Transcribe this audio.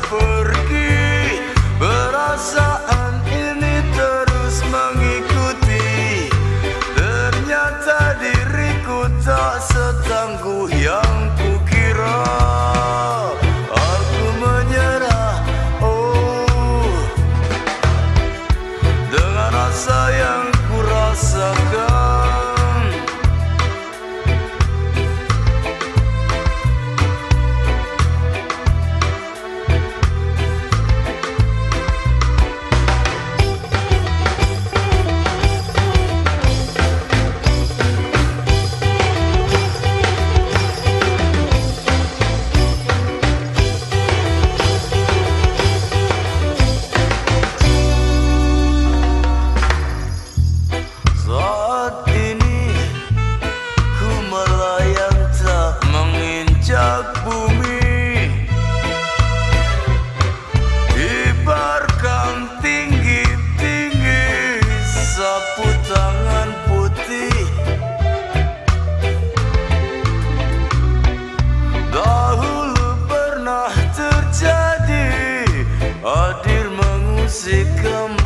pergi bumi. Ibarkan tinggi-tinggi sapu tangan putih. Dahulu pernah terjadi hadir mengusik kembali.